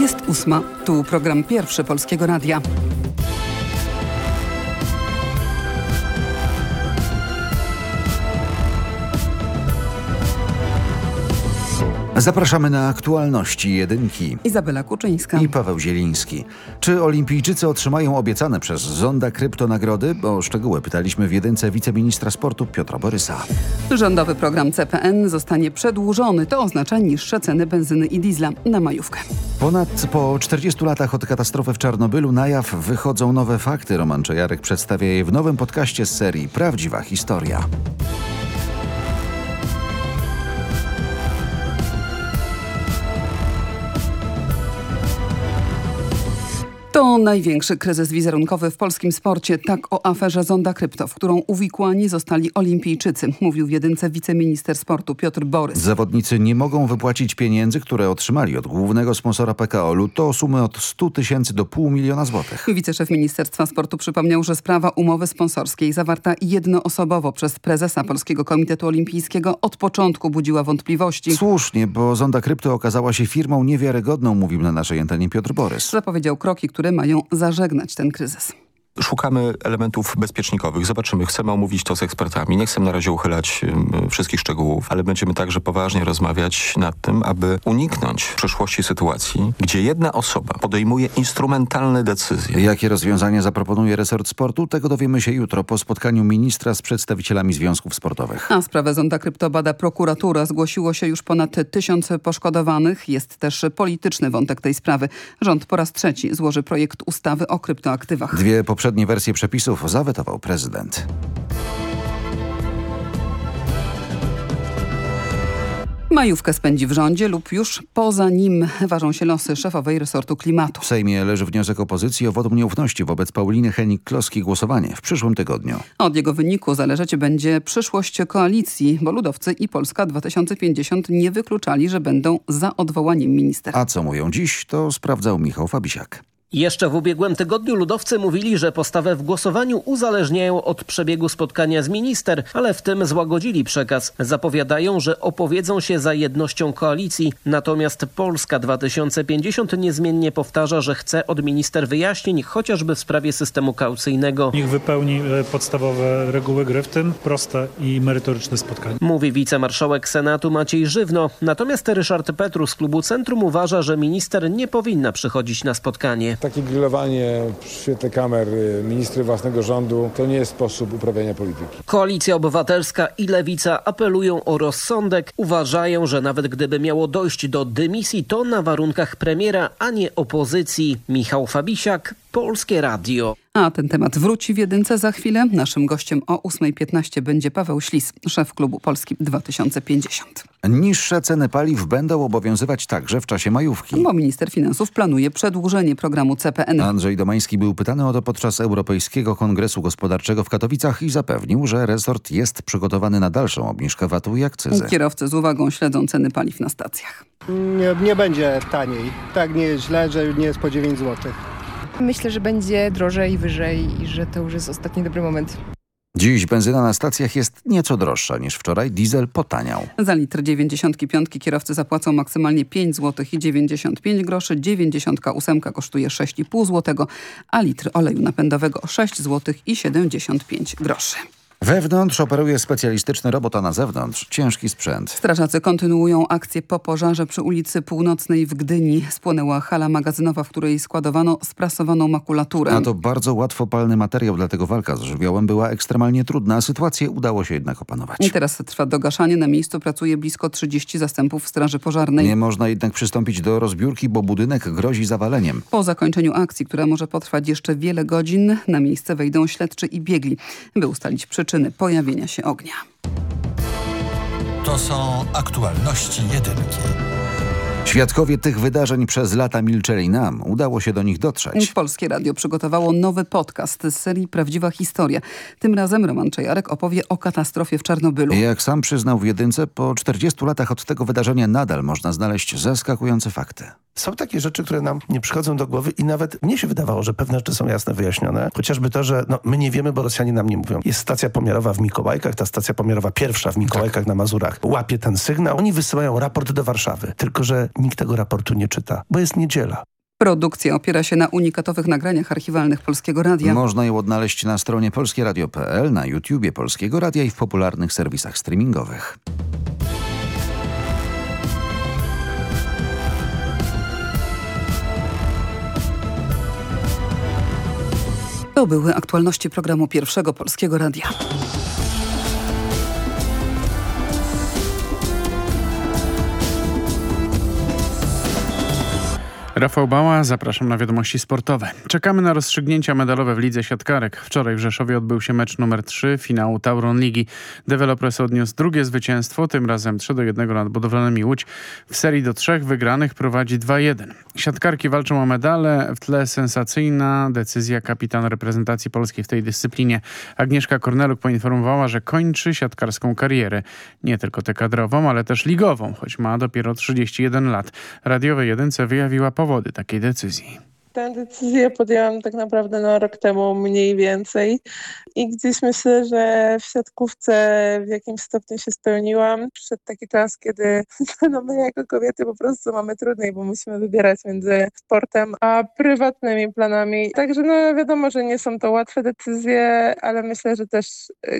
Jest ósma. Tu program pierwszy Polskiego Radia. Zapraszamy na aktualności jedynki. Izabela Kuczyńska. I Paweł Zieliński. Czy olimpijczycy otrzymają obiecane przez Zonda kryptonagrody? O szczegóły pytaliśmy w jedynce wiceministra sportu Piotra Borysa. Rządowy program CPN zostanie przedłużony. To oznacza niższe ceny benzyny i diesla na majówkę. Ponad po 40 latach od katastrofy w Czarnobylu na jaw wychodzą nowe fakty. Roman Czejarek przedstawia je w nowym podcaście z serii Prawdziwa Historia. To największy kryzys wizerunkowy w polskim sporcie. Tak o aferze Zonda Krypto, w którą uwikłani zostali olimpijczycy, mówił w jedynce wiceminister sportu Piotr Borys. Zawodnicy nie mogą wypłacić pieniędzy, które otrzymali od głównego sponsora PKO-u. To sumy od 100 tysięcy do pół miliona złotych. Wiceszef Ministerstwa Sportu przypomniał, że sprawa umowy sponsorskiej zawarta jednoosobowo przez prezesa Polskiego Komitetu Olimpijskiego od początku budziła wątpliwości. Słusznie, bo Zonda Krypto okazała się firmą niewiarygodną, mówił na naszej antenie Piotr Borys. Zapowiedział kroki, które które mają zażegnać ten kryzys. Szukamy elementów bezpiecznikowych. Zobaczymy. Chcemy omówić to z ekspertami. Nie chcę na razie uchylać wszystkich szczegółów, ale będziemy także poważnie rozmawiać nad tym, aby uniknąć w przyszłości sytuacji, gdzie jedna osoba podejmuje instrumentalne decyzje. Jakie rozwiązania zaproponuje resort sportu? Tego dowiemy się jutro po spotkaniu ministra z przedstawicielami związków sportowych. A sprawę Zonda Krypto bada prokuratura. Zgłosiło się już ponad tysiąc poszkodowanych. Jest też polityczny wątek tej sprawy. Rząd po raz trzeci złoży projekt ustawy o kryptoaktywach. Dwie poprzednie wersje przepisów zawetował prezydent. Majówkę spędzi w rządzie lub już poza nim ważą się losy szefowej resortu klimatu. W Sejmie leży wniosek opozycji o wotum nieufności wobec Pauliny Henik-Kloski głosowanie w przyszłym tygodniu. Od jego wyniku zależeć będzie przyszłość koalicji, bo ludowcy i Polska 2050 nie wykluczali, że będą za odwołaniem minister. A co mówią dziś, to sprawdzał Michał Fabisiak. Jeszcze w ubiegłym tygodniu ludowcy mówili, że postawę w głosowaniu uzależniają od przebiegu spotkania z minister, ale w tym złagodzili przekaz. Zapowiadają, że opowiedzą się za jednością koalicji. Natomiast Polska 2050 niezmiennie powtarza, że chce od minister wyjaśnień, chociażby w sprawie systemu kaucyjnego. Niech wypełni e, podstawowe reguły gry, w tym proste i merytoryczne spotkanie. Mówi wicemarszałek Senatu Maciej Żywno. Natomiast Ryszard Petru z klubu Centrum uważa, że minister nie powinna przychodzić na spotkanie. Takie grillowanie w świetle kamer y, ministry własnego rządu to nie jest sposób uprawiania polityki. Koalicja Obywatelska i Lewica apelują o rozsądek. Uważają, że nawet gdyby miało dojść do dymisji, to na warunkach premiera, a nie opozycji. Michał Fabisiak, Polskie Radio. A ten temat wróci w jedynce za chwilę. Naszym gościem o 8.15 będzie Paweł Ślis, szef klubu Polski 2050. Niższe ceny paliw będą obowiązywać także w czasie majówki. Bo minister finansów planuje przedłużenie programu CPN. Andrzej Domański był pytany o to podczas Europejskiego Kongresu Gospodarczego w Katowicach i zapewnił, że resort jest przygotowany na dalszą obniżkę VAT-u i akcyzy. Kierowcy z uwagą śledzą ceny paliw na stacjach. Nie, nie będzie taniej. Tak nie jest źle, że nie jest po 9 złotych. Myślę, że będzie drożej, wyżej i że to już jest ostatni dobry moment. Dziś benzyna na stacjach jest nieco droższa niż wczoraj. Diesel potaniał. Za litr 95 kierowcy zapłacą maksymalnie 5 zł i 95 groszy. 98 kosztuje 6,5 zł, a litr oleju napędowego 6 zł i 75 groszy. Wewnątrz operuje specjalistyczny robot, a na zewnątrz ciężki sprzęt. Strażacy kontynuują akcję po pożarze przy ulicy Północnej w Gdyni. Spłonęła hala magazynowa, w której składowano sprasowaną makulaturę. A to bardzo łatwopalny materiał, dlatego walka z żywiołem była ekstremalnie trudna. Sytuację udało się jednak opanować. I teraz trwa dogaszanie. Na miejscu pracuje blisko 30 zastępów Straży Pożarnej. Nie można jednak przystąpić do rozbiórki, bo budynek grozi zawaleniem. Po zakończeniu akcji, która może potrwać jeszcze wiele godzin, na miejsce wejdą śledczy i biegli, by ustalić przyczynę przyczyny pojawienia się ognia. To są aktualności jedynki. Świadkowie tych wydarzeń przez lata milczeli nam. Udało się do nich dotrzeć. Polskie Radio przygotowało nowy podcast z serii Prawdziwa Historia. Tym razem Roman Czajarek opowie o katastrofie w Czarnobylu. Jak sam przyznał w jedynce, po 40 latach od tego wydarzenia nadal można znaleźć zaskakujące fakty. Są takie rzeczy, które nam nie przychodzą do głowy i nawet mnie się wydawało, że pewne rzeczy są jasne, wyjaśnione. Chociażby to, że no, my nie wiemy, bo Rosjanie nam nie mówią. Jest stacja pomiarowa w Mikołajkach, ta stacja pomiarowa pierwsza w Mikołajkach tak. na Mazurach łapie ten sygnał. Oni wysyłają raport do Warszawy, tylko że nikt tego raportu nie czyta, bo jest niedziela. Produkcja opiera się na unikatowych nagraniach archiwalnych Polskiego Radia. Można ją odnaleźć na stronie polskieradio.pl, na YouTubie Polskiego Radia i w popularnych serwisach streamingowych. To były aktualności programu Pierwszego Polskiego Radia. Rafał Bała, zapraszam na wiadomości sportowe. Czekamy na rozstrzygnięcia medalowe w lidze siatkarek. Wczoraj w Rzeszowie odbył się mecz numer 3 finału Tauron Ligi. Developers odniósł drugie zwycięstwo, tym razem 3 do 1 nad budowlanymi Łódź. W serii do trzech wygranych prowadzi 2-1. Siatkarki walczą o medale, w tle sensacyjna decyzja kapitan reprezentacji polskiej w tej dyscyplinie. Agnieszka Korneluk poinformowała, że kończy siatkarską karierę. Nie tylko tę kadrową, ale też ligową, choć ma dopiero 31 lat. Radiowej jedynce wyjawiła powód powody takiej decyzji? Tę decyzję podjęłam tak naprawdę na rok temu mniej więcej i gdzieś myślę, że w siatkówce w jakimś stopniu się spełniłam. Przyszedł taki czas, kiedy no my jako kobiety po prostu mamy trudniej, bo musimy wybierać między sportem a prywatnymi planami. Także no wiadomo, że nie są to łatwe decyzje, ale myślę, że też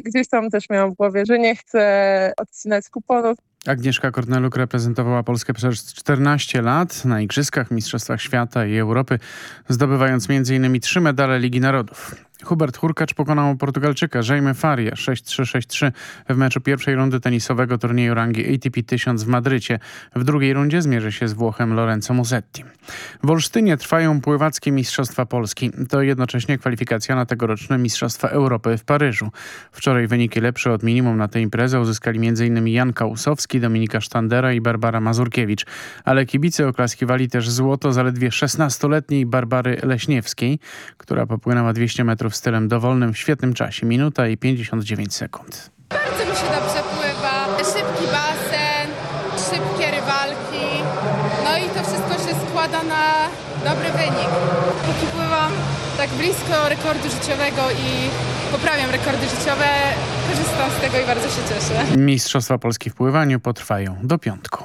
gdzieś tam też miałam w głowie, że nie chcę odcinać kuponów. Agnieszka Korneluk reprezentowała Polskę przez 14 lat na Igrzyskach, Mistrzostwach Świata i Europy, zdobywając m.in. trzy medale Ligi Narodów. Hubert Hurkacz pokonał Portugalczyka Jaime Faria 6-3-6-3 w meczu pierwszej rundy tenisowego turnieju rangi ATP 1000 w Madrycie. W drugiej rundzie zmierzy się z Włochem Lorenzo Musetti. W Olsztynie trwają pływackie Mistrzostwa Polski. To jednocześnie kwalifikacja na tegoroczne Mistrzostwa Europy w Paryżu. Wczoraj wyniki lepsze od minimum na tę imprezę uzyskali m.in. Jan Kausowski, Dominika Sztandera i Barbara Mazurkiewicz. Ale kibice oklaskiwali też złoto zaledwie 16-letniej Barbary Leśniewskiej, która popłynęła 200 metrów stylem dowolnym w świetnym czasie. Minuta i 59 sekund. Bardzo mi się dobrze pływa. Szybki basen, szybkie rywalki. No i to wszystko się składa na dobry wynik. Póki pływam tak blisko rekordu życiowego i poprawiam rekordy życiowe, korzystam z tego i bardzo się cieszę. Mistrzostwa Polski w pływaniu potrwają do piątku.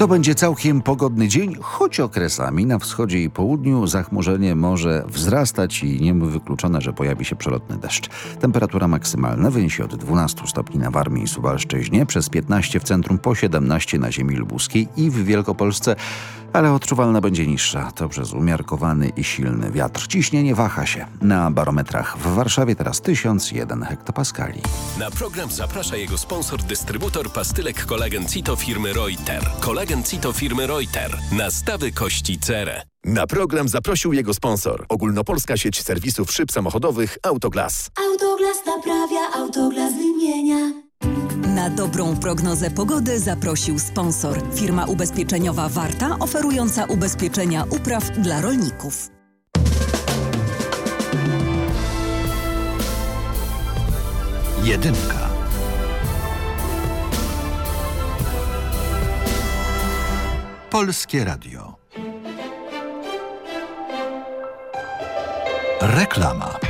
To będzie całkiem pogodny dzień, choć okresami na wschodzie i południu zachmurzenie może wzrastać i nie wykluczone, że pojawi się przelotny deszcz. Temperatura maksymalna wyniesie od 12 stopni na Warmii i Suwalszczyźnie, przez 15 w centrum, po 17 na ziemi lubuskiej i w Wielkopolsce ale odczuwalna będzie niższa. To przez umiarkowany i silny wiatr. Ciśnienie waha się. Na barometrach w Warszawie teraz 1001 hektopaskali. Na program zaprasza jego sponsor, dystrybutor pastylek kolagen Cito firmy Reuter. Kolagen Cito firmy Reuter. Nastawy kości cerę. Na program zaprosił jego sponsor. Ogólnopolska sieć serwisów szyb samochodowych Autoglas. Autoglas naprawia, Autoglas wymienia. Na dobrą prognozę pogody zaprosił sponsor. Firma ubezpieczeniowa Warta, oferująca ubezpieczenia upraw dla rolników. Jedynka. Polskie Radio. Reklama.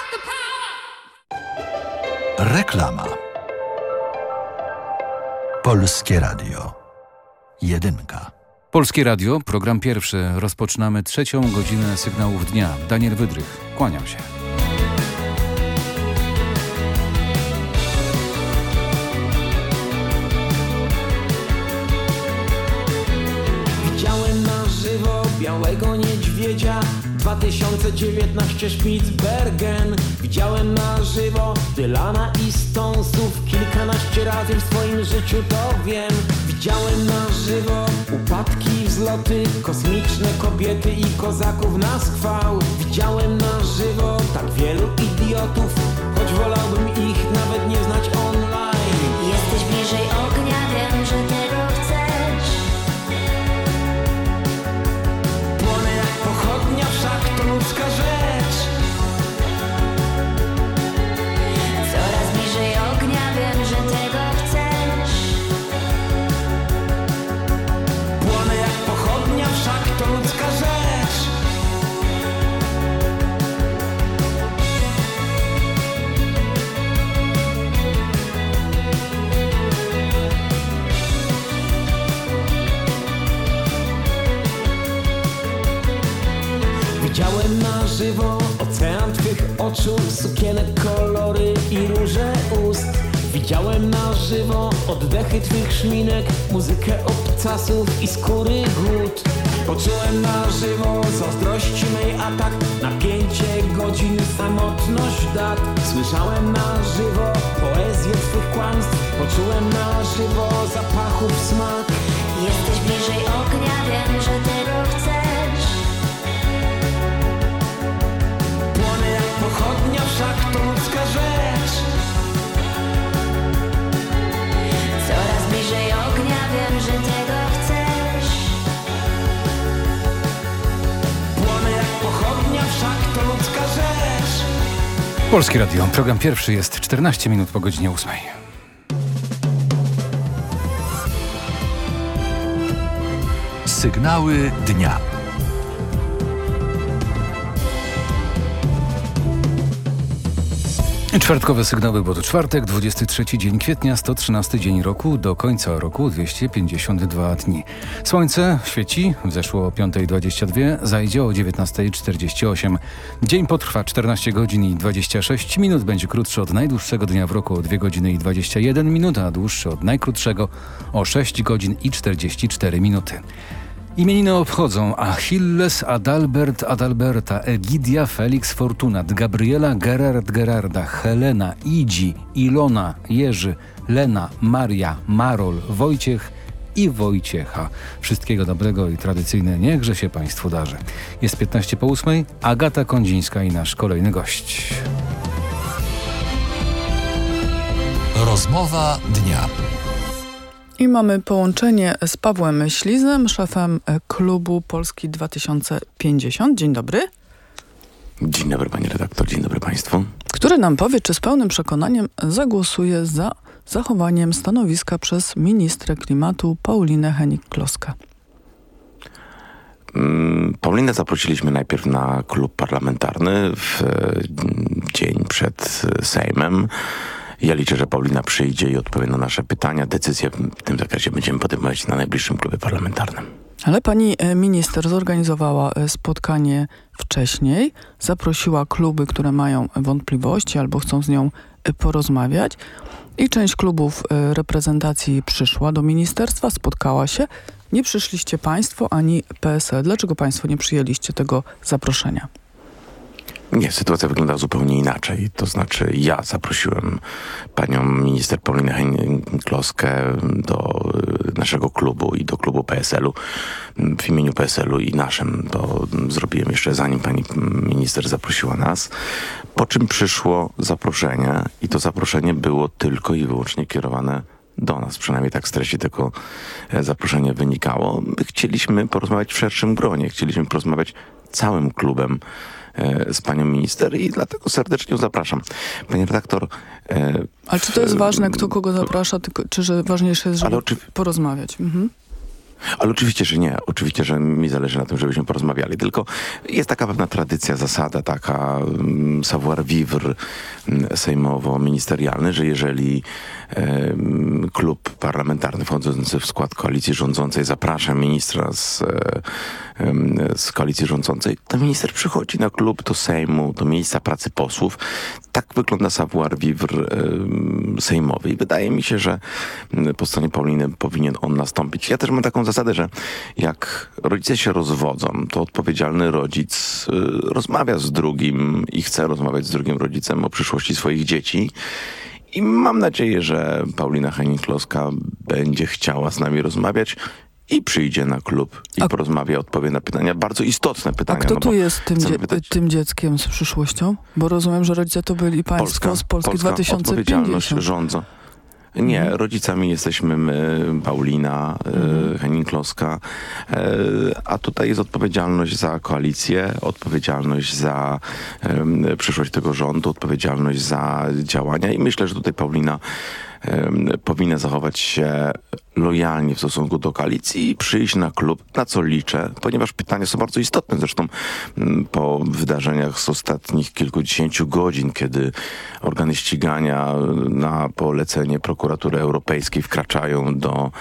Reklama. Polskie Radio. Jedynka. Polskie Radio, program pierwszy. Rozpoczynamy trzecią godzinę sygnałów dnia. Daniel Wydrych, kłaniam się. Białego niedźwiedzia. 2019 Spitsbergen. Widziałem na żywo Dylana i Stonesów. Kilkanaście razy w swoim życiu to wiem. Widziałem na żywo Upadki, wzloty Kosmiczne kobiety i kozaków na schwał Widziałem na żywo Tak wielu idiotów Choć wolałbym ich oczu, sukienek, kolory i róże ust. Widziałem na żywo oddechy twych szminek, muzykę obcasów i skóry głód. Poczułem na żywo zazdrości mej atak, napięcie godzin, samotność dat. Słyszałem na żywo poezję twych kłamstw, poczułem na żywo zapachów smak. Jesteś bliżej ognia, wiem, że tego Polskie Radio, program pierwszy jest 14 minut po godzinie 8. Sygnały dnia. Czwartkowe sygnały, bo to czwartek, 23 dzień kwietnia, 113 dzień roku, do końca roku 252 dni. Słońce świeci, wzeszło o 5.22, zajdzie o 19.48. Dzień potrwa 14 godzin i 26 minut, będzie krótszy od najdłuższego dnia w roku o 2 godziny i 21 minut, a dłuższy od najkrótszego o 6 godzin i 44 minuty. Imieniny obchodzą Achilles, Adalbert, Adalberta, Egidia, Felix, Fortunat, Gabriela, Gerard, Gerarda, Helena, Idzi, Ilona, Jerzy, Lena, Maria, Marol, Wojciech i Wojciecha. Wszystkiego dobrego i tradycyjne niechże się Państwu darzy. Jest 15 po 8, Agata Kondzińska i nasz kolejny gość. Rozmowa dnia. I mamy połączenie z Pawłem Ślizem, szefem klubu Polski 2050. Dzień dobry. Dzień dobry pani redaktor, dzień dobry państwu. Który nam powie, czy z pełnym przekonaniem zagłosuje za zachowaniem stanowiska przez ministrę klimatu Paulinę Henik-Kloskę. Mm, Paulinę zaprosiliśmy najpierw na klub parlamentarny w e, dzień przed Sejmem. Ja liczę, że Paulina przyjdzie i odpowie na nasze pytania. Decyzje w tym zakresie będziemy podejmować na najbliższym klubie parlamentarnym. Ale pani e, minister zorganizowała e, spotkanie wcześniej, zaprosiła kluby, które mają wątpliwości albo chcą z nią e, porozmawiać i część klubów reprezentacji przyszła do ministerstwa, spotkała się. Nie przyszliście państwo ani PSL. Dlaczego państwo nie przyjęliście tego zaproszenia? Nie, sytuacja wygląda zupełnie inaczej. To znaczy ja zaprosiłem panią minister Paulinę Kloskę do y, naszego klubu i do klubu PSL-u. W imieniu PSL-u i naszym to zrobiłem jeszcze zanim pani minister zaprosiła nas. Po czym przyszło zaproszenie i to zaproszenie było tylko i wyłącznie kierowane do nas, przynajmniej tak z treści tego e, zaproszenia wynikało. Chcieliśmy porozmawiać w szerszym gronie, chcieliśmy porozmawiać całym klubem z panią minister i dlatego serdecznie zapraszam. Pani redaktor... E, Ale czy to jest ważne, kto kogo zaprasza, czy że ważniejsze jest, żeby porozmawiać? Mhm. Ale oczywiście, że nie. Oczywiście, że mi zależy na tym, żebyśmy porozmawiali. Tylko jest taka pewna tradycja, zasada, taka um, savoir vivre um, sejmowo-ministerialny, że jeżeli klub parlamentarny wchodzący w skład koalicji rządzącej zaprasza ministra z, z koalicji rządzącej, to minister przychodzi na klub do Sejmu, do miejsca pracy posłów. Tak wygląda savoir vivre sejmowy. I wydaje mi się, że po stronie Pauliny powinien on nastąpić. Ja też mam taką zasadę, że jak rodzice się rozwodzą, to odpowiedzialny rodzic y, rozmawia z drugim i chce rozmawiać z drugim rodzicem o przyszłości swoich dzieci. I mam nadzieję, że Paulina Henik-Kloska będzie chciała z nami rozmawiać i przyjdzie na klub i A... porozmawia, odpowie na pytania, bardzo istotne pytania. A kto no tu jest tym, dzie tym dzieckiem z przyszłością? Bo rozumiem, że rodzice to byli państwo Polska, z Polski Polska 2050. odpowiedzialność rządzą. Nie, Mhm. rodzicami jesteśmy my, Paulina, mhm. Henning Kloska, e, a tutaj jest odpowiedzialność za koalicję, odpowiedzialność za przyszłość tego rządu, odpowiedzialność za działania i myślę, że tutaj Paulina powinna zachować się lojalnie w stosunku do koalicji i przyjść na klub, na co liczę, ponieważ pytania są bardzo istotne. Zresztą m, po wydarzeniach z ostatnich kilkudziesięciu godzin, kiedy organy ścigania na polecenie prokuratury europejskiej wkraczają do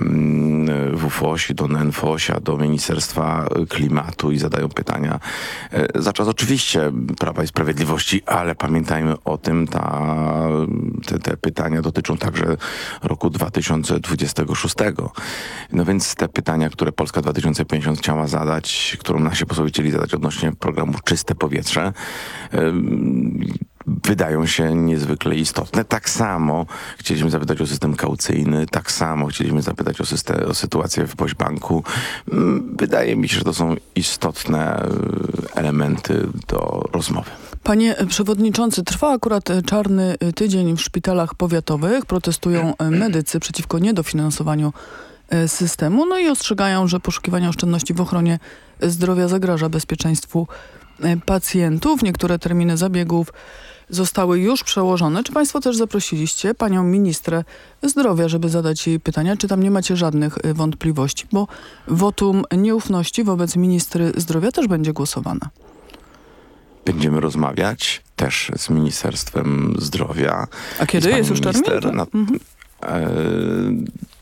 mm, WFOŚ, do NFOŚ-a, do Ministerstwa Klimatu i zadają pytania e, za czas oczywiście Prawa i Sprawiedliwości, ale pamiętajmy o tym, ta, te, te pytania dotyczą także roku 2026. No więc te pytania, które Polska 2050 chciała zadać, którą nasi posłowie chcieli zadać odnośnie programu Czyste Powietrze, wydają się niezwykle istotne. Tak samo chcieliśmy zapytać o system kaucyjny, tak samo chcieliśmy zapytać o, system, o sytuację w Pośbanku. Wydaje mi się, że to są istotne elementy do rozmowy. Panie przewodniczący, trwa akurat czarny tydzień w szpitalach powiatowych. Protestują medycy przeciwko niedofinansowaniu systemu, no i ostrzegają, że poszukiwanie oszczędności w ochronie zdrowia zagraża bezpieczeństwu pacjentów. Niektóre terminy zabiegów zostały już przełożone. Czy państwo też zaprosiliście panią ministrę zdrowia, żeby zadać jej pytania? Czy tam nie macie żadnych wątpliwości? Bo wotum nieufności wobec ministry zdrowia też będzie głosowane. Będziemy rozmawiać też z Ministerstwem Zdrowia. A kiedy jest już termin? minister Tak? na- Mhm. E,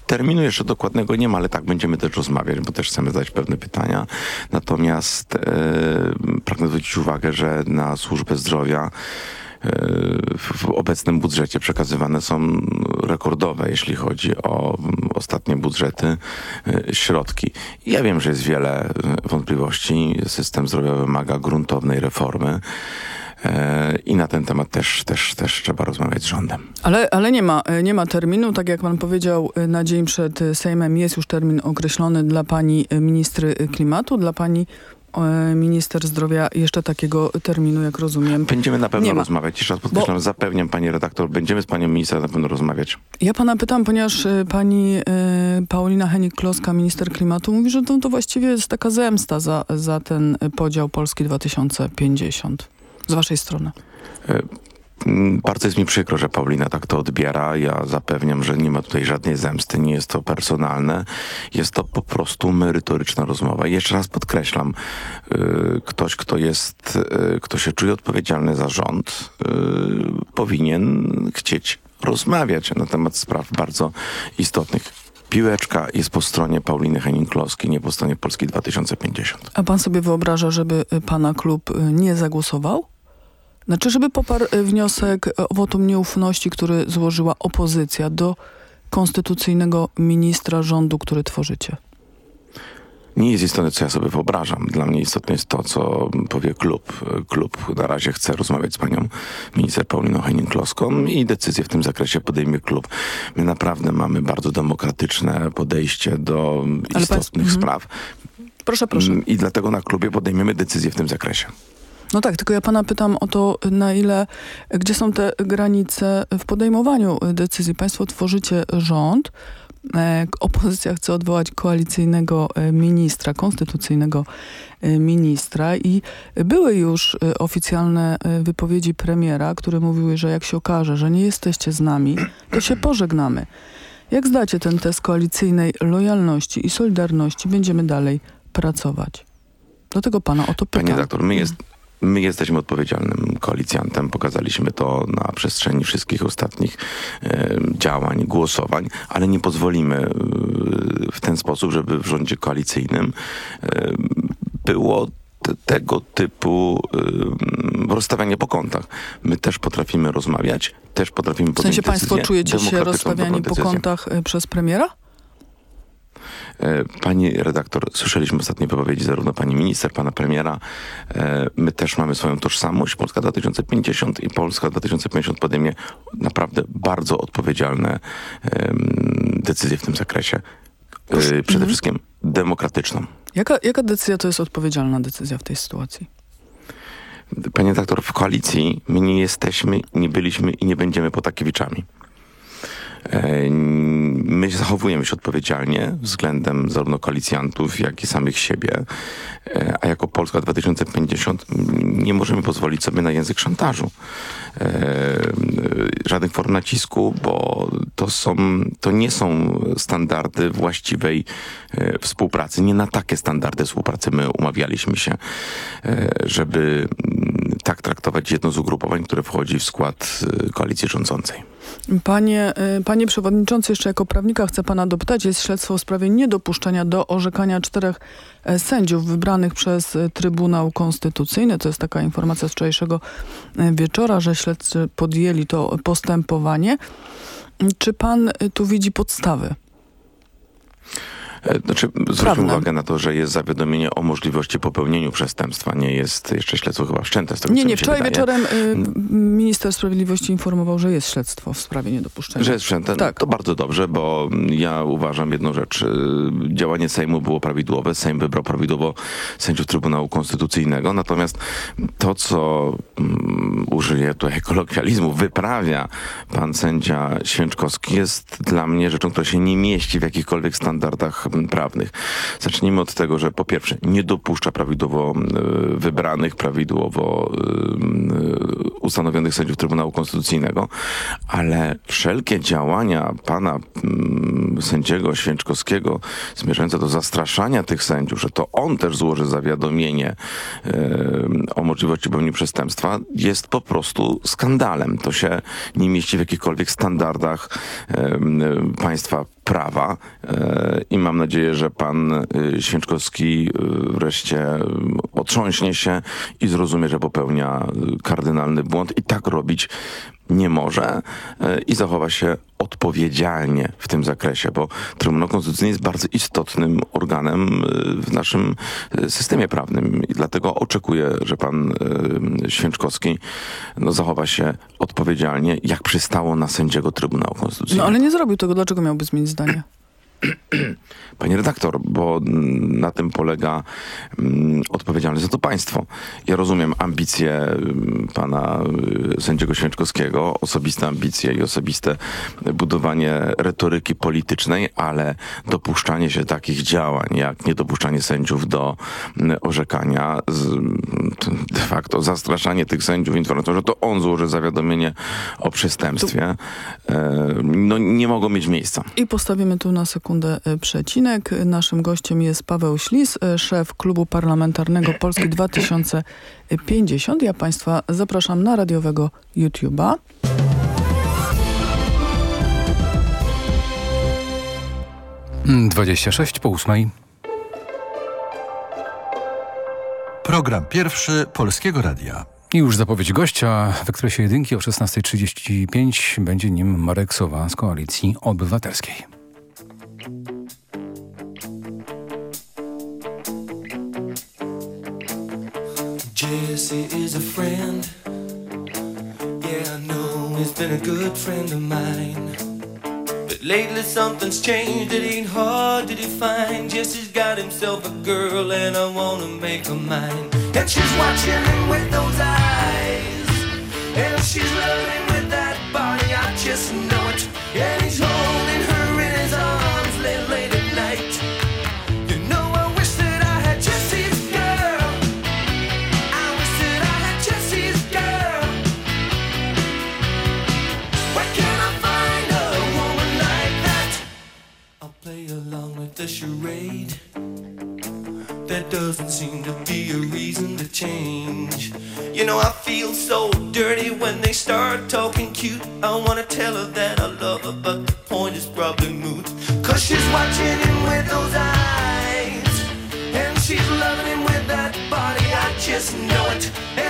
Terminu jeszcze dokładnego nie ma, ale tak będziemy też rozmawiać, bo też chcemy zadać pewne pytania. Natomiast e, pragnę zwrócić uwagę, że na służbę zdrowia w, w obecnym budżecie przekazywane są rekordowe, jeśli chodzi o mm, ostatnie budżety, e, środki. Ja wiem, że jest wiele e, wątpliwości. System zdrowia wymaga gruntownej reformy. E, I na ten temat też, też, też trzeba rozmawiać z rządem. Ale, ale nie, ma, nie ma terminu. Tak jak pan powiedział, na dzień przed Sejmem jest już termin określony dla pani ministry klimatu, dla pani e, minister zdrowia jeszcze takiego terminu, jak rozumiem. Będziemy na pewno rozmawiać. Jeszcze raz podkreślam, zapewniam pani redaktor, będziemy z panią minister na pewno rozmawiać. Ja pana pytam, ponieważ e, pani e, Paulina Henik-Kloska, minister klimatu, mówi, że to, to właściwie jest taka zemsta za, za ten podział Polski 2050. Z waszej strony. Mm, Bardzo jest mi przykro, że Paulina tak to odbiera. Ja zapewniam, że nie ma tutaj żadnej zemsty, nie jest to personalne. Jest to po prostu merytoryczna rozmowa. I jeszcze raz podkreślam, y, ktoś, kto jest, y, kto się czuje odpowiedzialny za rząd, y, powinien chcieć rozmawiać na temat spraw bardzo istotnych. Piłeczka jest po stronie Pauliny Henning-Kloski, nie po stronie Polski 2050. A pan sobie wyobraża, żeby pana klub nie zagłosował? Znaczy, żeby poparł y, wniosek y, o wotum nieufności, który złożyła opozycja do konstytucyjnego ministra rządu, który tworzycie. Nie jest istotne, co ja sobie wyobrażam. Dla mnie istotne jest to, co powie klub. Klub na razie chce rozmawiać z panią minister Pauliną Henning-Kloską i decyzję w tym zakresie podejmie klub. My naprawdę mamy bardzo demokratyczne podejście do istotnych spraw. Proszę, proszę. Mm, I dlatego na klubie podejmiemy decyzję w tym zakresie. No tak, tylko ja pana pytam o to, na ile, gdzie są te granice w podejmowaniu decyzji. Państwo tworzycie rząd, e, opozycja chce odwołać koalicyjnego e, ministra, konstytucyjnego e, ministra i były już oficjalne wypowiedzi premiera, które mówiły, że jak się okaże, że nie jesteście z nami, to się pożegnamy. Jak zdacie ten test koalicyjnej lojalności i solidarności, będziemy dalej pracować. Dlatego pana o to pytam. Panie redaktor, my, jest, my jesteśmy odpowiedzialnym koalicjantem. Pokazaliśmy to na przestrzeni wszystkich ostatnich e, działań, głosowań, ale nie pozwolimy e, w ten sposób, żeby w rządzie koalicyjnym e, było te, tego typu e, rozstawianie po kątach. My też potrafimy rozmawiać, też potrafimy W podjąć sensie państwo decyzję, czujecie się rozstawiani po kątach y, przez premiera? E, Pani redaktor, słyszeliśmy ostatnie wypowiedzi zarówno pani minister, pana premiera. E, My też mamy swoją tożsamość. Polska 2050 i Polska 2050 podejmie naprawdę bardzo odpowiedzialne decyzje w tym zakresie. E, Przede Mhm. wszystkim demokratyczną. Jaka, jaka decyzja to jest odpowiedzialna decyzja w tej sytuacji? Panie redaktor, w koalicji my nie jesteśmy, nie byliśmy i nie będziemy potakiewiczami. E, My zachowujemy się odpowiedzialnie względem zarówno koalicjantów, jak i samych siebie, E, a jako Polska 2050 nie możemy pozwolić sobie na język szantażu. E, Żadnych form nacisku, bo to, są, to nie są standardy właściwej współpracy. Nie na takie standardy współpracy my umawialiśmy się, żeby mm, tak traktować jedno z ugrupowań, które wchodzi w skład koalicji rządzącej. Panie, y, panie przewodniczący, jeszcze jako prawnika chcę pana dopytać. Jest śledztwo w sprawie niedopuszczenia do orzekania czterech e, sędziów wybranych przez e, Trybunał Konstytucyjny. To jest taka informacja z wczorajszego e, wieczora, że śledcy podjęli to postępowanie. Czy pan tu widzi podstawy? E, Znaczy, zwróćmy uwagę na to, że jest zawiadomienie o możliwości popełnienia przestępstwa. Nie jest jeszcze śledztwo chyba wszczęte z tego, Nie, nie. Wczoraj wieczorem y, minister sprawiedliwości informował, że jest śledztwo w sprawie niedopuszczenia. Że jest wszczęte? Tak. To bardzo dobrze, bo ja uważam jedną rzecz. y, Działanie Sejmu było prawidłowe. Sejm wybrał prawidłowo sędziów Trybunału Konstytucyjnego. Natomiast to, co um, użyję tutaj kolokwializmu, wyprawia pan sędzia Święczkowski jest dla mnie rzeczą, która się nie mieści w jakichkolwiek standardach m, prawnych. Zacznijmy od tego, że po pierwsze nie dopuszcza prawidłowo y, wybranych, prawidłowo y, y, ustanowionych sędziów Trybunału Konstytucyjnego, ale wszelkie działania pana mm, sędziego Święczkowskiego zmierzające do zastraszania tych sędziów, że to on też złoży zawiadomienie o możliwości popełnienia przestępstwa, jest po prostu skandalem. To się nie mieści w jakichkolwiek standardach państwa prawa e, i mam nadzieję, że pan e, Święczkowski e, wreszcie otrząśnie się i zrozumie, że popełnia kardynalny błąd i tak robić nie może e, i zachowa się odpowiedzialnie w tym zakresie, bo Trybunał Konstytucyjny jest bardzo istotnym organem e, w naszym e, systemie prawnym i dlatego oczekuję, że pan Święczkowski no, zachowa się odpowiedzialnie, jak przystało na sędziego Trybunału Konstytucyjnego. No ale nie zrobił tego. Dlaczego miałby zmienić zdanie? Panie redaktor, bo na tym polega mm, odpowiedzialność za to państwo. Ja rozumiem ambicje mm, pana y, sędziego Święczkowskiego, osobiste ambicje i osobiste budowanie retoryki politycznej, ale dopuszczanie się takich działań, jak niedopuszczanie sędziów do mm, orzekania, de facto zastraszanie tych sędziów informacją, że to on złoży zawiadomienie o przestępstwie, e, no nie mogą mieć miejsca. I postawimy tu na sekundę e, przecinek. Naszym gościem jest Paweł Ślis, e, szef Klubu Parlamentarnego Polski 2050. Ja Państwa zapraszam na radiowego YouTube'a. Mm, 26 po ósmej. Program pierwszy Polskiego Radia. I już zapowiedź gościa w ekpresie jedynki o 16.35 będzie nim Marek Sowa z Koalicji Obywatelskiej. Jesse is a friend. Yeah, I know he's been a good friend of mine. But lately something's changed, it ain't hard to define. Jesse's got himself a girl, and I wanna make her mine. And she's watching him with those eyes. And she's loving with that body, I just know the charade. There doesn't seem to be a reason to change. You know, I feel so dirty when they start talking cute. I wanna tell her that I love her, but the point is probably moot. Cause she's watching him with those eyes. And she's loving him with that body, I just know it.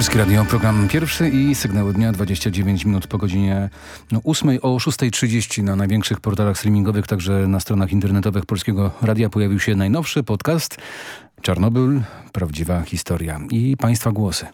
Polski Radio, program pierwszy i sygnały dnia 29 minut po godzinie 8 o 6.30 na największych portalach streamingowych, także na stronach internetowych Polskiego Radia pojawił się najnowszy podcast Czarnobyl, prawdziwa historia i Państwa głosy.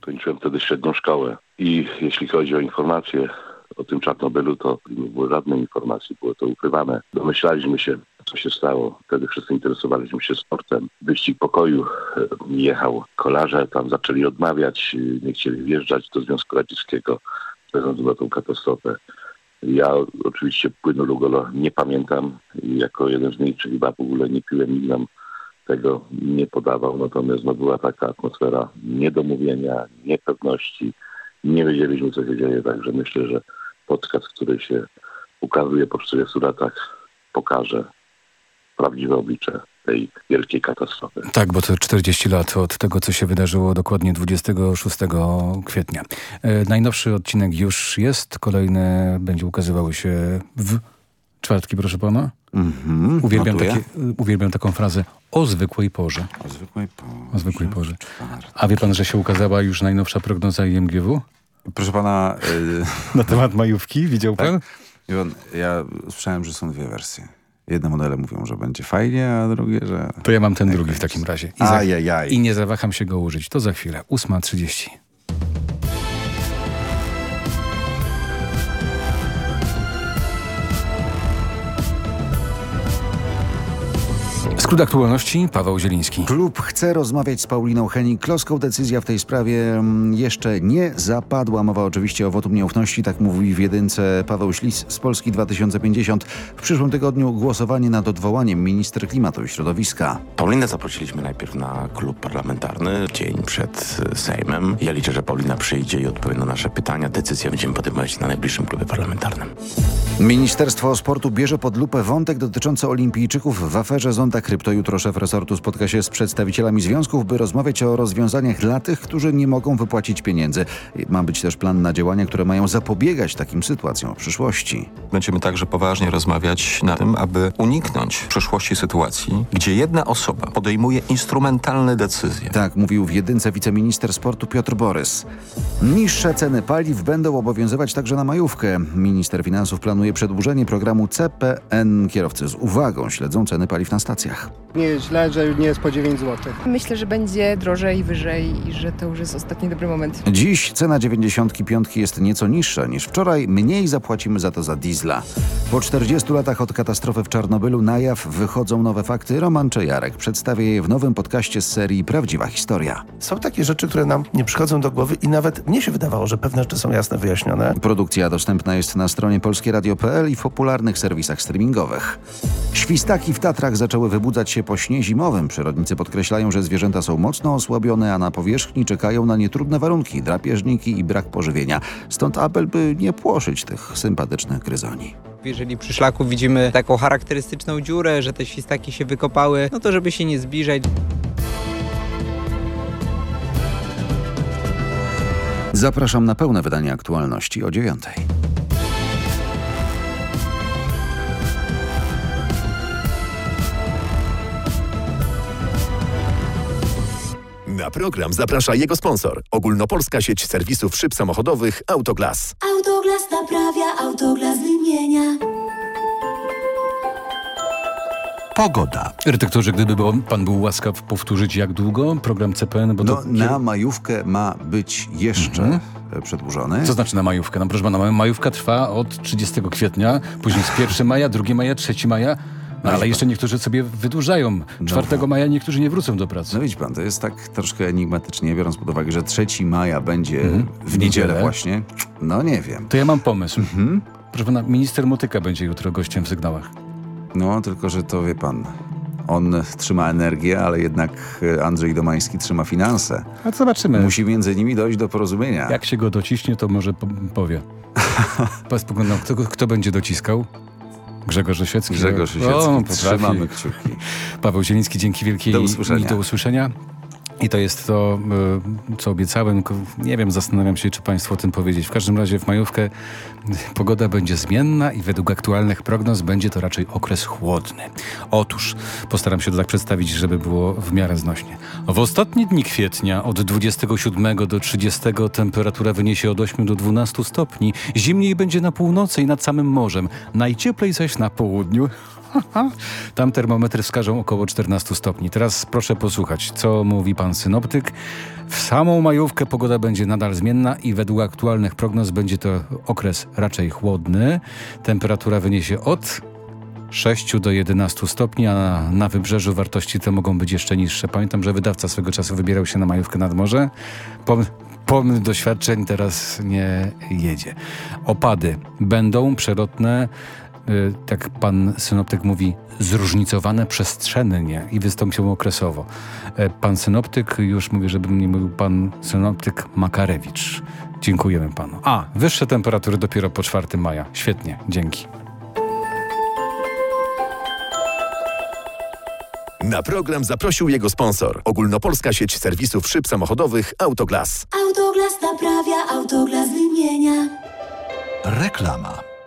Kończyłem wtedy średnią szkołę i jeśli chodzi o informacje o tym Czarnobylu, to nie było żadnej informacji, było to ukrywane. Domyślaliśmy się, co się stało. Wtedy wszyscy interesowaliśmy się sportem. Wyścig pokoju e, jechał kolarze, tam zaczęli odmawiać, e, nie chcieli wjeżdżać do Związku Radzieckiego ze względu na tą katastrofę. Ja oczywiście płynu Lugolo nie pamiętam jako jeden z nich, czyli w ogóle nie piłem, nikt nam tego nie podawał. Natomiast no, była taka atmosfera niedomówienia, niepewności. Nie wiedzieliśmy, co się dzieje, także myślę, że podcast, który się ukazuje po 40 latach, pokaże prawdziwe oblicze tej wielkiej katastrofy. Tak, bo to 40 lat od tego, co się wydarzyło dokładnie 26 kwietnia. E, najnowszy odcinek już jest, kolejne będzie ukazywały się w czwartki, proszę pana. Mhm, uwielbiam, notuję. takie, uwielbiam taką frazę o zwykłej porze. O zwykłej porze. O zwykłej porze. A wie pan, że się ukazała już najnowsza prognoza IMGW? Proszę pana... Na temat majówki, widział pan? Wie pan, ja słyszałem, że są dwie wersje. Jedne modele mówią, że będzie fajnie, a drugie, że... To ja mam ten drugi w takim razie. I, za, Ajajaj. I nie zawaham się go użyć. To za chwilę. 8.30. Skrót aktualności, Paweł Zieliński. Klub chce rozmawiać z Pauliną Henik-Kloską. Decyzja w tej sprawie mm, jeszcze nie zapadła. Mowa oczywiście o wotum nieufności, tak mówi w jedynce Paweł Ślis z Polski 2050. W przyszłym tygodniu głosowanie nad odwołaniem minister klimatu i środowiska. Paulinę zaprosiliśmy najpierw na klub parlamentarny, dzień przed y, Sejmem. Ja liczę, że Paulina przyjdzie i odpowie na nasze pytania. Decyzję będziemy podejmować na najbliższym klubie parlamentarnym. Ministerstwo Sportu bierze pod lupę wątek dotyczący olimpijczyków w aferze Zonda Krypto. Jutro szef resortu spotka się z przedstawicielami związków, by rozmawiać o rozwiązaniach dla tych, którzy nie mogą wypłacić pieniędzy. Ma być też plan na działania, które mają zapobiegać takim sytuacjom w przyszłości. Będziemy także poważnie rozmawiać na tym, aby uniknąć w przyszłości sytuacji, gdzie jedna osoba podejmuje instrumentalne decyzje. Tak mówił w jedynce wiceminister sportu Piotr Borys. Niższe ceny paliw będą obowiązywać także na majówkę. Minister finansów planuje przedłużenie programu CPN. Kierowcy z uwagą śledzą ceny paliw na stacjach. Nie jest źle, że nie jest po 9 zł. Myślę, że będzie drożej, wyżej i że to już jest ostatni dobry moment. Dziś cena 95 jest nieco niższa niż wczoraj. Mniej zapłacimy za to za diesla. Po 40 latach od katastrofy w Czarnobylu na jaw wychodzą nowe fakty. Roman Czejarek przedstawia je w nowym podcaście z serii Prawdziwa Historia. Są takie rzeczy, które nam nie przychodzą do głowy i nawet mnie się wydawało, że pewne rzeczy są jasne, wyjaśnione. Produkcja dostępna jest na stronie polskieradio.pl i w popularnych serwisach streamingowych. Świstaki w Tatrach zaczęły wybudzać się po śnie zimowym. Przyrodnicy podkreślają, że zwierzęta są mocno osłabione, a na powierzchni czekają na nietrudne warunki, drapieżniki i brak pożywienia. Stąd apel, by nie płoszyć tych sympatycznych gryzoni. Jeżeli przy szlaku widzimy taką charakterystyczną dziurę, że te świstaki się wykopały, no to żeby się nie zbliżać. Zapraszam na pełne wydanie aktualności o dziewiątej. Na program zaprasza jego sponsor. Ogólnopolska sieć serwisów szyb samochodowych Autoglas. Autoglas naprawia, autoglas wymienia. Pogoda. Redaktorze, gdyby był- pan był łaskaw powtórzyć jak długo program CPN? Bo No, to na majówkę ma być jeszcze Mhm. przedłużony. Co znaczy na majówkę? No proszę pana, majówka trwa od 30 kwietnia, później z 1 maja, 2 maja, 3 maja, no, ale jeszcze niektórzy sobie wydłużają. 4 maja niektórzy nie wrócą do pracy. No widzi pan, to jest tak troszkę enigmatycznie, biorąc pod uwagę, że 3 maja będzie Mhm. w niedzielę właśnie. No nie wiem. To ja mam pomysł. Mhm. Proszę pana, minister Motyka będzie jutro gościem w sygnałach. No, tylko że to wie pan, on trzyma energię, ale jednak e, Andrzej Domański trzyma finanse. A zobaczymy. Musi między nimi dojść do porozumienia. Jak się go dociśnie, to może po powie. Spoglądam, kto, kto będzie dociskał? Grzegorz Osiecki. Grzegorz Osiecki, O, trzymamy kciuki. Paweł Zieliński, dzięki wielkiej Do usłyszenia. i do usłyszenia. I to jest to, y, co obiecałem. Nie wiem, zastanawiam się, czy Państwo o tym powiedzieć. W każdym razie w majówkę pogoda będzie zmienna i według aktualnych prognoz będzie to raczej okres chłodny. Otóż postaram się to tak przedstawić, żeby było w miarę znośnie. W ostatnie dni kwietnia od 27 do 30 temperatura wyniesie od 8 do 12 stopni. Zimniej będzie na północy i nad samym morzem. Najcieplej zaś na południu. Tam termometry wskażą około 14 stopni. Teraz proszę posłuchać, co mówi pan synoptyk. W samą majówkę pogoda będzie nadal zmienna i według aktualnych prognoz będzie to okres raczej chłodny. Temperatura wyniesie od 6 do 11 stopni, a na, wybrzeżu wartości te mogą być jeszcze niższe. Pamiętam, że wydawca swego czasu wybierał się na majówkę nad morze. Pom pomny doświadczeń teraz nie jedzie. Opady będą przelotne tak pan synoptyk mówi, zróżnicowane przestrzennie i wystąpią okresowo. E, pan synoptyk już mówi, żeby mnie mówił pan synoptyk Makarewicz. Dziękujemy panu. A, wyższe temperatury dopiero po 4 maja. Świetnie, dzięki. Na program zaprosił jego sponsor. Ogólnopolska sieć serwisów szyb samochodowych Autoglas. Autoglas naprawia, autoglas wymienia. Reklama.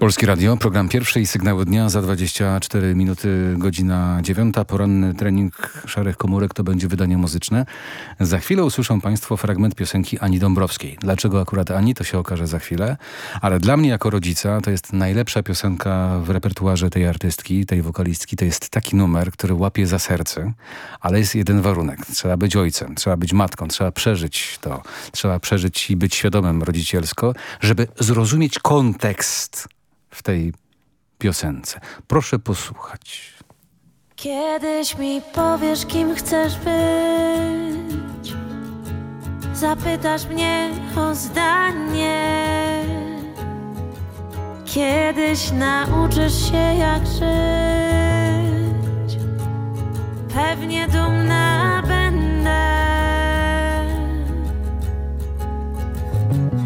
Polskie Radio, program pierwszy i sygnały dnia za 24 minuty, godzina 9. Poranny trening Szarych Komórek to będzie wydanie muzyczne. Za chwilę usłyszą Państwo fragment piosenki Ani Dąbrowskiej. Dlaczego akurat Ani, to się okaże za chwilę. Ale dla mnie jako rodzica to jest najlepsza piosenka w repertuarze tej artystki, tej wokalistki. To jest taki numer, który łapie za serce, ale jest jeden warunek. Trzeba być ojcem, trzeba być matką, trzeba przeżyć to. Trzeba przeżyć i być świadomym rodzicielsko, żeby zrozumieć kontekst w tej piosence. Proszę posłuchać. Kiedyś mi powiesz, kim chcesz być. Zapytasz mnie o zdanie. Kiedyś nauczysz się, jak żyć. Pewnie dumna będę.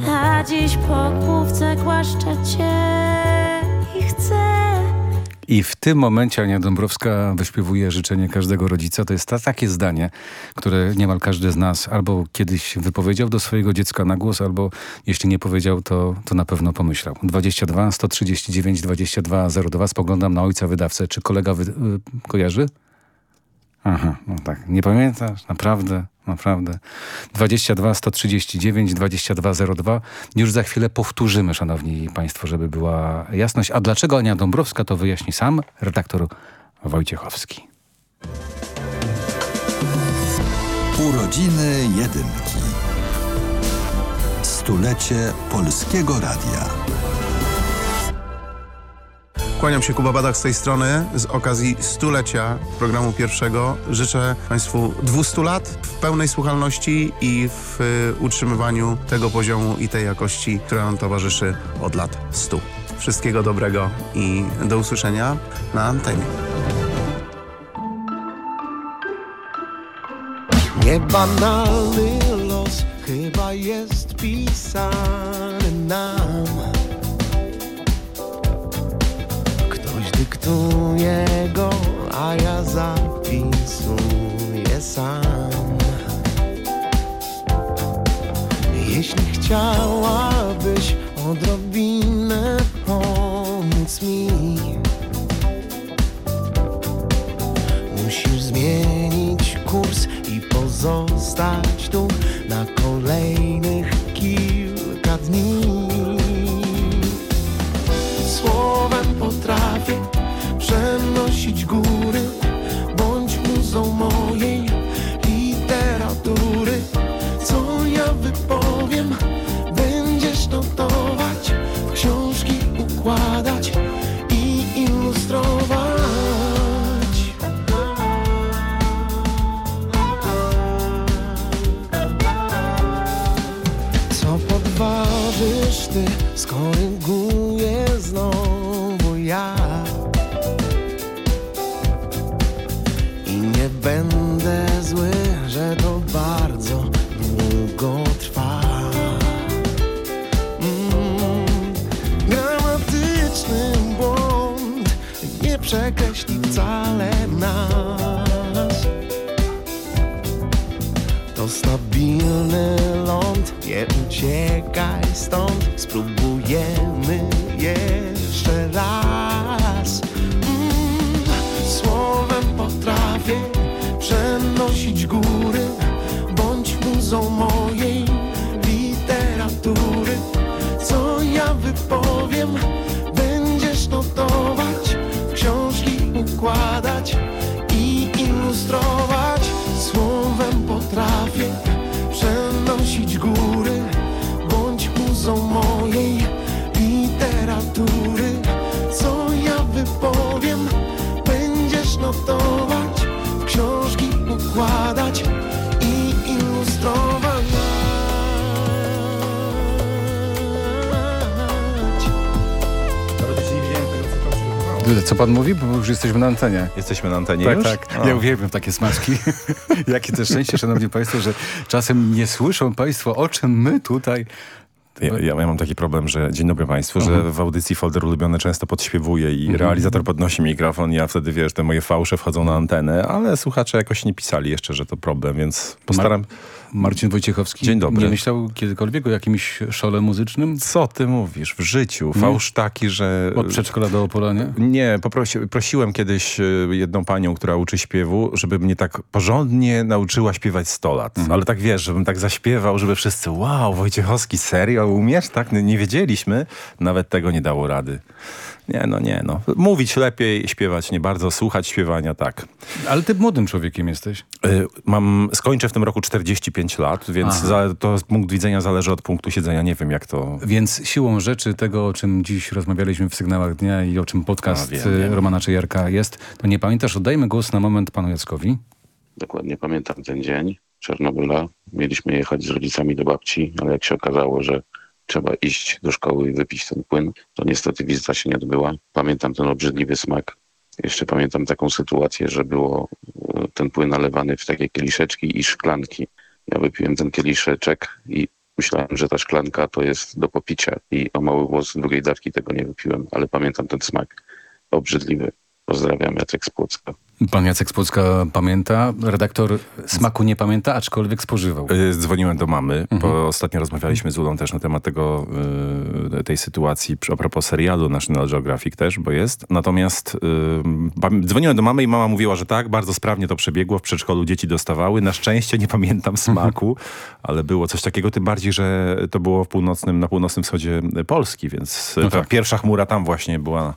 A dziś po główce głaszczę cię. I w tym momencie Ania Dąbrowska wyśpiewuje życzenie każdego rodzica. To jest ta, takie zdanie, które niemal każdy z nas albo kiedyś wypowiedział do swojego dziecka na głos, albo jeśli nie powiedział, to, to na pewno pomyślał. 22 139 22 02. Spoglądam na ojca wydawcę. Czy kolega wy y, kojarzy? Aha, no tak. Nie pamiętasz? Naprawdę? Naprawdę. 22 139 2202. Już za chwilę powtórzymy, szanowni państwo, żeby była jasność. A dlaczego Ania Dąbrowska, to wyjaśni sam redaktor Wojciechowski. Urodziny Jedynki. Stulecie Polskiego Radia. Kłaniam się Kuba Badach z tej strony. Z okazji stulecia programu pierwszego życzę Państwu 200 lat w pełnej słuchalności i w y, utrzymywaniu tego poziomu i tej jakości, która nam towarzyszy od lat 100. Wszystkiego dobrego i do usłyszenia na antenie. Niebanalny los chyba jest pisany nam Ratuję go, a ja zapisuję sam. Jeśli chciałabyś odrobinę pomóc mi Musisz zmienić kurs i pozostać tu na kolejnych kilka dni. Słowem potrafię przenosić góry, bądź muzą mojej jesteśmy na antenie. Jesteśmy na antenie tak, już? Tak, O. Ja uwielbiam takie smaczki. Jakie to szczęście, szanowni państwo, że czasem nie słyszą państwo, o czym my tutaj... Ja, ja, mam taki problem, że dzień dobry państwu, że Mhm. w audycji folder ulubiony często podśpiewuje i Mhm. realizator podnosi mikrofon i ja wtedy, wiesz, te moje fałsze wchodzą na antenę, ale słuchacze jakoś nie pisali jeszcze, że to problem, więc postaram... Marcin Wojciechowski Dzień dobry. nie myślał kiedykolwiek o jakimś szole muzycznym? Co ty mówisz? W życiu. Fałsz taki, że... Od przedszkola do Opola, nie? Poprosi, prosiłem kiedyś e, jedną panią, która uczy śpiewu, żeby mnie tak porządnie nauczyła śpiewać 100 lat. Mhm. Ale tak wiesz, żebym tak zaśpiewał, żeby wszyscy, wow, Wojciechowski, serio, umiesz? Tak, nie wiedzieliśmy. Nawet tego nie dało rady. Nie, no nie, no. Mówić lepiej, śpiewać nie bardzo, słuchać śpiewania tak. Ale ty młodym człowiekiem jesteś. Y, Mam, skończę w tym roku 45 lat, więc za, to z punkt widzenia zależy od punktu siedzenia. Nie wiem, jak to... Więc siłą rzeczy tego, o czym dziś rozmawialiśmy w Sygnałach Dnia i o czym podcast A, wiem, wiem. Romana Czyjarka jest, to nie pamiętasz? Oddajmy głos na moment panu Jackowi. Dokładnie pamiętam ten dzień Czarnobyla. Mieliśmy jechać z rodzicami do babci, ale jak się okazało, że trzeba iść do szkoły i wypić ten płyn, to niestety wizyta się nie odbyła. Pamiętam ten obrzydliwy smak. Jeszcze pamiętam taką sytuację, że było e, ten płyn nalewany w takie kieliszeczki i szklanki. Ja wypiłem ten kieliszeczek i myślałem, że ta szklanka to jest do popicia i o mały włos drugiej dawki tego nie wypiłem, ale pamiętam ten smak obrzydliwy. Pozdrawiam, Jacek z Płocka. Pan Jacek z Płocka pamięta, redaktor smaku nie pamięta, aczkolwiek spożywał. Y, Dzwoniłem do mamy, Mhm. bo ostatnio rozmawialiśmy z Ulą też na temat tego, y, tej sytuacji a propos serialu National Geographic też, bo jest. Natomiast y, dzwoniłem do mamy i mama mówiła, że tak, bardzo sprawnie to przebiegło, w przedszkolu dzieci dostawały. Na szczęście nie pamiętam smaku, ale było coś takiego, tym bardziej, że to było w północnym, na północnym wschodzie Polski, więc No ta tak. pierwsza chmura tam właśnie była,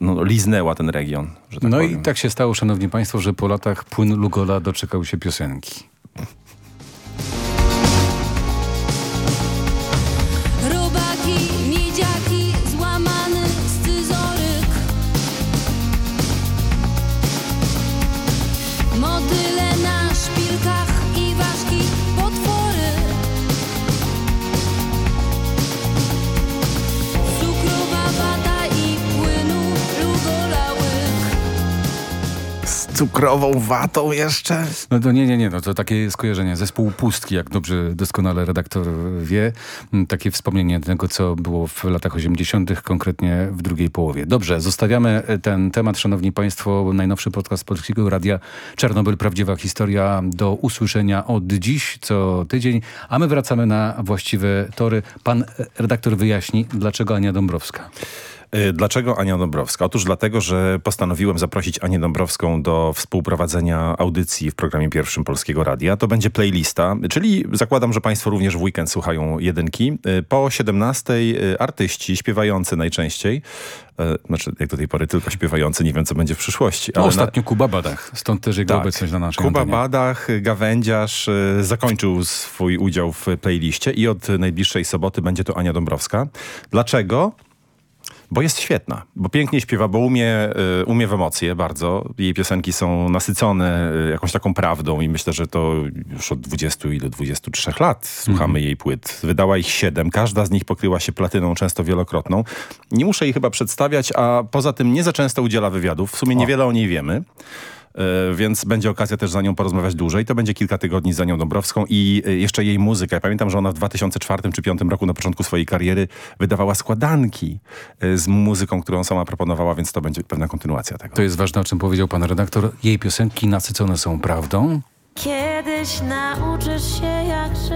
no, liznęła ten region. Tak no powiem. i tak się stało, szanowni państwo, że po latach płyn Lugola doczekał się piosenki. Cukrową watą jeszcze? No to nie, nie, nie, no to takie skojarzenie. Zespół Pustki, jak dobrze doskonale redaktor wie. Mm, Takie wspomnienie tego, co było w latach 80., konkretnie w drugiej połowie. Dobrze, zostawiamy e, ten temat, szanowni państwo. Najnowszy podcast Polskiego Radia Czarnobyl, prawdziwa historia do usłyszenia od dziś, co tydzień, a my wracamy na właściwe tory. Pan e, redaktor wyjaśni, dlaczego Ania Dąbrowska. Y, Dlaczego Ania Dąbrowska? Otóż dlatego, że postanowiłem zaprosić Anię Dąbrowską do współprowadzenia audycji w programie pierwszym Polskiego Radia. To będzie playlista, czyli zakładam, że Państwo również w weekend słuchają jedynki. Y, Po 17 y, artyści śpiewający najczęściej, znaczy jak do tej pory tylko śpiewający, nie wiem co będzie w przyszłości. No, ale ostatnio Kuba Badach, stąd też jego Tak. obecność na naszej Kuba antenie. Badach, gawędziarz, zakończył swój udział w playliście i od najbliższej soboty będzie to Ania Dąbrowska. Dlaczego? Bo jest świetna, bo pięknie śpiewa, bo umie, y, umie w emocje bardzo. Jej piosenki są nasycone y, jakąś taką prawdą i myślę, że to już od 20 i do 23 lat słuchamy Mhm. jej płyt. Wydała ich siedem, każda z nich pokryła się platyną, często wielokrotną. Nie muszę jej chyba przedstawiać, a poza tym nie za często udziela wywiadów. W sumie niewiele o niej wiemy. E, Więc będzie okazja też za nią porozmawiać dłużej. To będzie kilka tygodni z Anią Dąbrowską i e, jeszcze jej muzyka. Ja pamiętam, że ona w 2004 czy 2005 roku na początku swojej kariery wydawała składanki e, z muzyką, którą sama proponowała, więc to będzie pewna kontynuacja tego. To jest ważne, o czym powiedział pan redaktor. Jej piosenki nasycone są prawdą. Kiedyś nauczysz się jak żyć.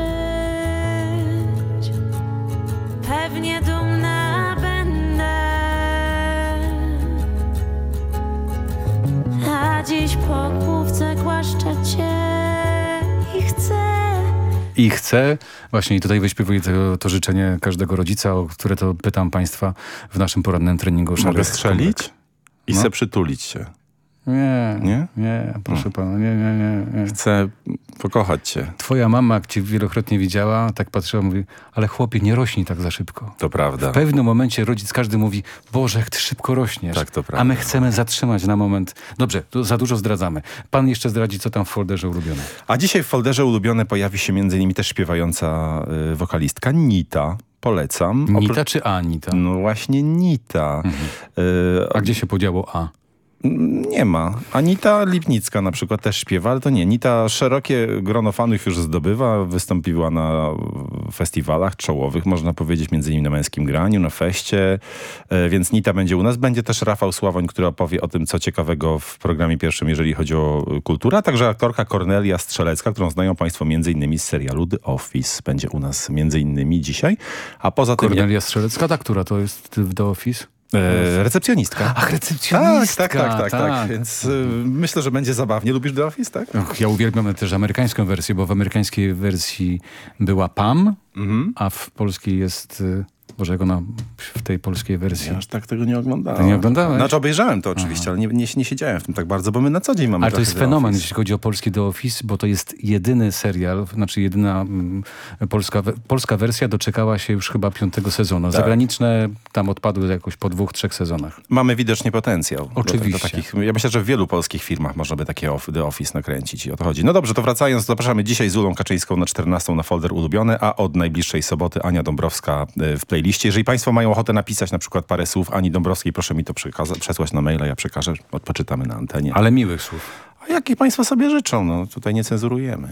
Pewnie dumna A dziś po główce głaszczę cię i chcę. I chcę, właśnie i tutaj wyśpiewuję to, to życzenie każdego rodzica, o które to pytam państwa w naszym porannym treningu. Mogę strzelić i No. se przytulić się. Nie, Nie? nie, proszę pana, nie, nie, nie, nie. Chcę pokochać cię. Twoja mama, jak cię wielokrotnie widziała, tak patrzyła, mówi, ale chłopie, nie rośnij tak za szybko. To prawda. W pewnym momencie rodzic każdy mówi, Boże, jak ty szybko rośniesz. Tak, to A prawda. my chcemy zatrzymać na moment. Dobrze, za dużo zdradzamy. Pan jeszcze zdradzi, co tam w folderze ulubione. A dzisiaj w folderze ulubione pojawi się między innymi też śpiewająca y, wokalistka Nita. Polecam. Nita czy Anita? No właśnie Nita. Y, A gdzie się podziało A? Nie ma. Anita Lipnicka na przykład też śpiewa, ale to nie. Nita szerokie grono fanów już zdobywa. Wystąpiła na festiwalach czołowych, można powiedzieć, między innymi na Męskim Graniu, na Feście, e, więc Nita będzie u nas. Będzie też Rafał Sławoń, który opowie o tym, co ciekawego w programie pierwszym, jeżeli chodzi o kulturę, a także aktorka Kornelia Strzelecka, którą znają państwo między innymi z serialu The Office. Będzie u nas między innymi dzisiaj. A poza tym... Kornelia Strzelecka, ta, która to jest w The Office? E, recepcjonistka. Ach, recepcjonistka. Tak, tak, tak, tak, tak. tak. Więc y, myślę, że będzie zabawnie. Lubisz The Office, tak? Och, ja uwielbiam też amerykańską wersję, bo w amerykańskiej wersji była Pam, Mhm. a w polskiej jest... y, Boże, jak ona w tej polskiej wersji... Ja aż tak tego nie oglądałem. Nie oglądałeś? Znaczy obejrzałem to oczywiście, ale nie, nie, nie siedziałem w tym tak bardzo, bo my na co dzień mamy Ale to jest fenomen, jeśli chodzi o polski The Office, bo to jest jedyny serial, znaczy jedyna mm, polska, polska wersja doczekała się już chyba piątego sezonu. Tak. Zagraniczne tam odpadły jakoś po dwóch, trzech sezonach. Mamy widocznie potencjał. Oczywiście. Do, do takich, ja myślę, że w wielu polskich firmach można by takie off, The Office nakręcić i o to chodzi. No dobrze, to wracając, zapraszamy dzisiaj z Ulą Kaczyńską na 14 na folder ulubione, a od najbliższej soboty Ania Dąbrowska e, w playliście. Jeżeli Państwo mają ochotę napisać na przykład parę słów Ani Dąbrowskiej, proszę mi to przesłać na maila, ja przekażę, odpoczytamy na antenie. Ale miłych słów. A jakie Państwo sobie życzą? No tutaj nie cenzurujemy.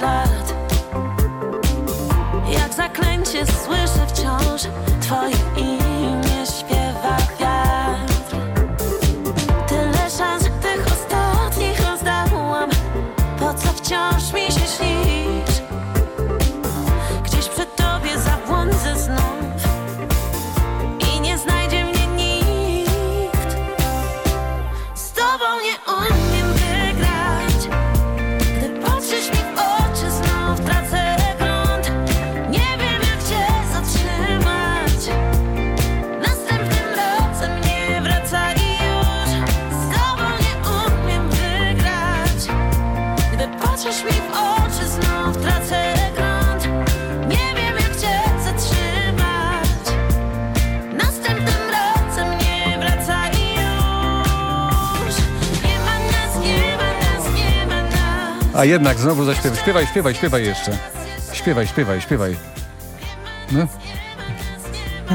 Ślad. Jak zaklęcie słyszę wciąż Twoje imię śpiewa wiatr. Tyle szans tych ostatnich rozdałam. Po co wciąż mi się śnisz A jednak znowu zaśpiewaj. Śpiewaj, śpiewaj, śpiewaj jeszcze. Śpiewaj, śpiewaj, śpiewaj. No.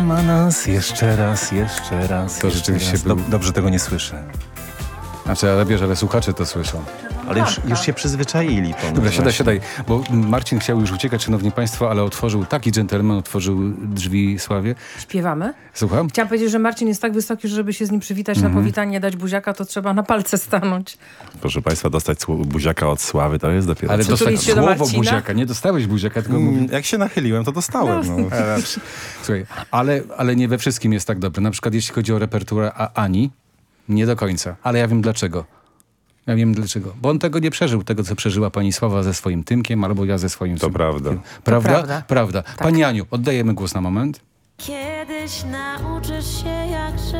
Ma nas jeszcze raz, jeszcze raz. To jeszcze rzeczywiście raz. był- Dob- Dobrze tego nie słyszę. Znaczy, ale wiesz, ale słuchacze to słyszą. Ale już, już się przyzwyczaili. To Dobra, siadaj, właśnie. siadaj, bo Marcin chciał już uciekać, szanowni państwo, ale otworzył, taki dżentelmen otworzył drzwi Sławie. Śpiewamy? Słucham? Chciałam powiedzieć, że Marcin jest tak wysoki, że żeby się z nim przywitać Mhm. na powitanie, dać buziaka, to trzeba na palce stanąć. Proszę Państwa, dostać buziaka od Sławy to jest dopiero... Ale coś. dostać do słowo Marcina? buziaka, nie dostałeś buziaka, tylko Mm, mówi... Jak się nachyliłem, to dostałem. No. Słuchaj, ale, ale nie we wszystkim jest tak dobre. Na przykład jeśli chodzi o reperturę A Ani, nie do końca. Ale ja wiem dlaczego. Ja wiem dlaczego. Bo on tego nie przeżył, tego co przeżyła pani Sława ze swoim Tymkiem, albo ja ze swoim To prawda. Prawda? prawda. Prawda. Pani Aniu, oddajemy głos na moment. Kiedyś nauczysz się jak żyć.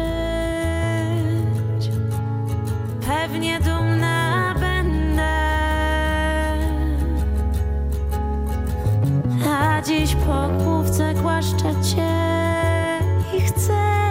Pewnie dumna będę. A dziś po główce głaszczę cię i chcę.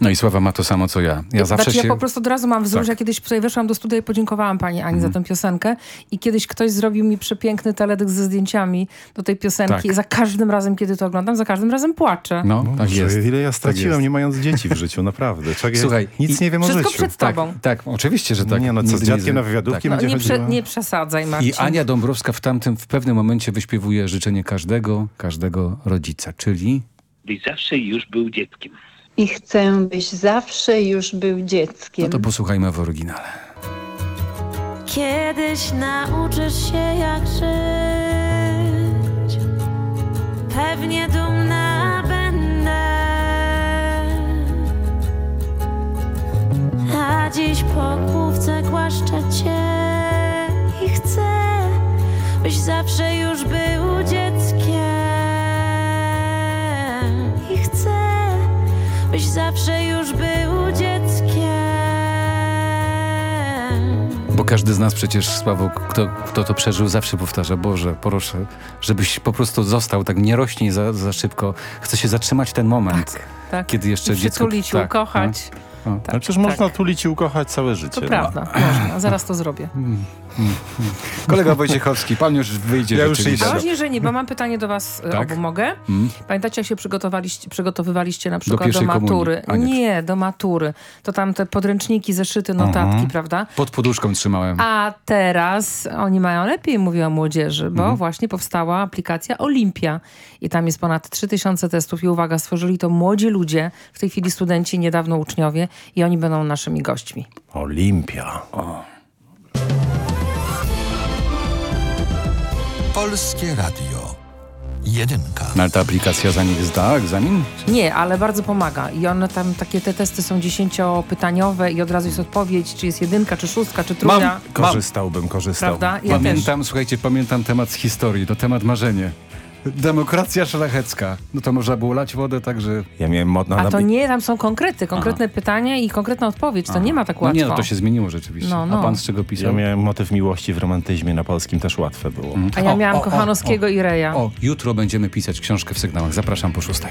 No i Sława ma to samo co ja. Ja zawsze znaczy, się... ja po prostu od razu mam wzór, Tak. że ja kiedyś tutaj weszłam do studia i podziękowałam pani Ani za tę piosenkę i kiedyś ktoś zrobił mi przepiękny teledysk ze zdjęciami do tej piosenki Tak. i za każdym razem, kiedy to oglądam, za każdym razem płaczę. No, tak Boże, jest. Ile ja Tak straciłem, jest. nie mając dzieci w życiu, naprawdę. Czego Słuchaj, nic i- nie wiem o Wszystko życiu. przed Tak, tobą. tak, oczywiście, że tak. Nie no, co, z dziadkiem nie- na wywiadówki No, będzie nie, prze, nie przesadzaj, Marcin. I Ania Dąbrowska w tamtym, w pewnym momencie wyśpiewuje życzenie każdego, każdego rodzica, czyli... byś zawsze już był dzieckiem. I chcę, byś zawsze już był dzieckiem. No to posłuchajmy w oryginale. Kiedyś nauczysz się jak żyć. Pewnie dumna będę. A dziś po główce głaszczę cię i chcę, byś zawsze już był dzieckiem. Byś zawsze już był dzieckiem. Bo każdy z nas przecież, Sławo, kto, kto to przeżył, zawsze powtarza, Boże, proszę, żebyś po prostu został, tak nie rośnie za, za szybko. Chcę się zatrzymać ten moment, tak. kiedy jeszcze I dziecko... przytulić, ukochać. no, no. Tak, Ale przecież tak. można tulić i ukochać całe życie. To no. prawda, można. Zaraz to zrobię. Kolega Wojciechowski, pan już wyjdzie Ja już. A właśnie, że nie, bo mam pytanie do was e, Tak? obu, mogę? Mm. Pamiętacie, jak się przygotowaliście, przygotowywaliście na przykład do, komunii. matury? A, nie. nie, do matury. To tam te podręczniki, zeszyty, notatki, Mhm. prawda? Pod poduszką trzymałem. A teraz oni mają lepiej, mówię o młodzieży, bo Mhm. właśnie powstała aplikacja Olimpia i tam jest ponad 3000 testów i uwaga, stworzyli to młodzi ludzie, w tej chwili studenci, niedawno uczniowie i oni będą naszymi gośćmi. Olimpia. Polskie Radio. Jedynka. No, ale ta aplikacja za nich zda egzamin? Nie, ale bardzo pomaga. I one tam, takie te testy są dziesięciopytaniowe i od razu jest odpowiedź, czy jest jedynka, czy szóstka, czy trójka. Korzystałbym, korzystał. Prawda? Ja pamiętam, słuchajcie, pamiętam temat z historii, to temat marzenie. Demokracja szlachecka. No to można było lać wodę, także... Ja miałem mod... A to nie, tam są konkrety, konkretne pytania i konkretna odpowiedź. To nie ma tak No łatwo. nie, no to się zmieniło rzeczywiście. No, A no. pan z czego pisał? Ja miałem motyw miłości w romantyzmie na polskim, też łatwe było. A ja O, miałam o, o, Kochanowskiego i Reja. O, jutro będziemy pisać książkę w sygnałach. Zapraszam po szóstej.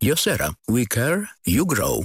Josera. We care, you grow.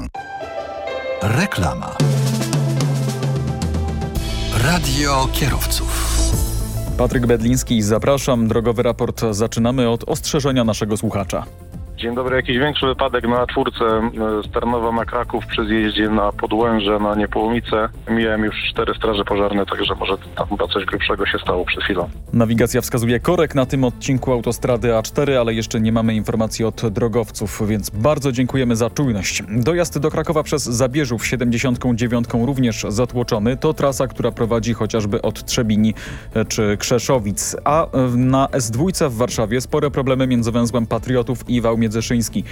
Reklama. Radio kierowców. Patryk Bedliński, zapraszam. Drogowy raport zaczynamy od ostrzeżenia naszego słuchacza. Dzień dobry. Jakiś większy wypadek na czwórce e, z Tarnowa na Kraków przy zjeździe na Podłęże, na Niepołomice. Miałem już cztery straże pożarne, także może tam chyba coś grubszego się stało przed chwilą. Nawigacja wskazuje korek na tym odcinku autostrady A4, ale jeszcze nie mamy informacji od drogowców, więc bardzo dziękujemy za czujność. Dojazd do Krakowa przez Zabierzów 79 również zatłoczony. To trasa, która prowadzi chociażby od Trzebini e, czy Krzeszowic. A e, na S2 w Warszawie spore problemy między węzłem Patriotów i Wałmiec Międzyszyński.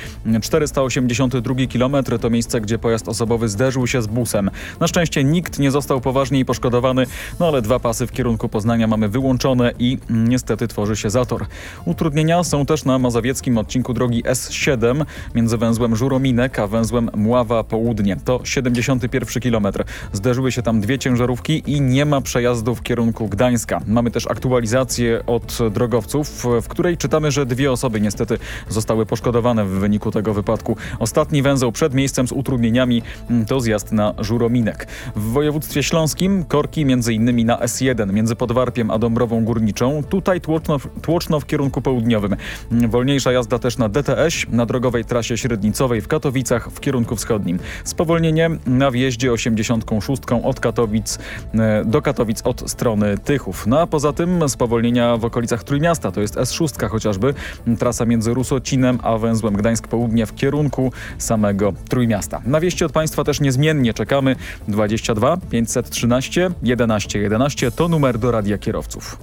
482 km to miejsce, gdzie pojazd osobowy zderzył się z busem. Na szczęście nikt nie został poważnie poszkodowany, no ale dwa pasy w kierunku Poznania mamy wyłączone i niestety tworzy się zator. Utrudnienia są też na mazowieckim odcinku drogi S7 między węzłem Żurominek a węzłem Mława Południe. To 71 km. Zderzyły się tam dwie ciężarówki i nie ma przejazdu w kierunku Gdańska. Mamy też aktualizację od drogowców, w której czytamy, że dwie osoby niestety zostały poszkodowane poszkodowane w wyniku tego wypadku. Ostatni węzeł przed miejscem z utrudnieniami mm, to zjazd na Żurominek. W województwie śląskim korki m.in. na S1 między Podwarpiem a Dąbrową Górniczą. Tutaj tłoczno, tłoczno w kierunku południowym. Mm, wolniejsza jazda też na DTS na drogowej trasie średnicowej w Katowicach w kierunku wschodnim. Spowolnienie na wjeździe 86 od Katowic e, do Katowic od strony Tychów. No a poza tym spowolnienia w okolicach Trójmiasta, to jest S6 chociażby, trasa między Rusocinem a węzłem Gdańsk Południe w kierunku samego Trójmiasta. Na wieści od Państwa też niezmiennie czekamy. 22 513 11 11 to numer do Radia Kierowców.